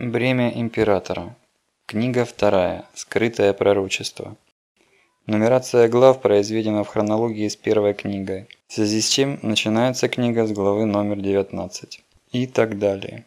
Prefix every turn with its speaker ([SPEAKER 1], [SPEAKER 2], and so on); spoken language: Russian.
[SPEAKER 1] Бремя императора. Книга вторая. Скрытое пророчество. Нумерация глав произведена в хронологии с первой книгой, в связи с чем начинается книга с главы номер 19. И так далее.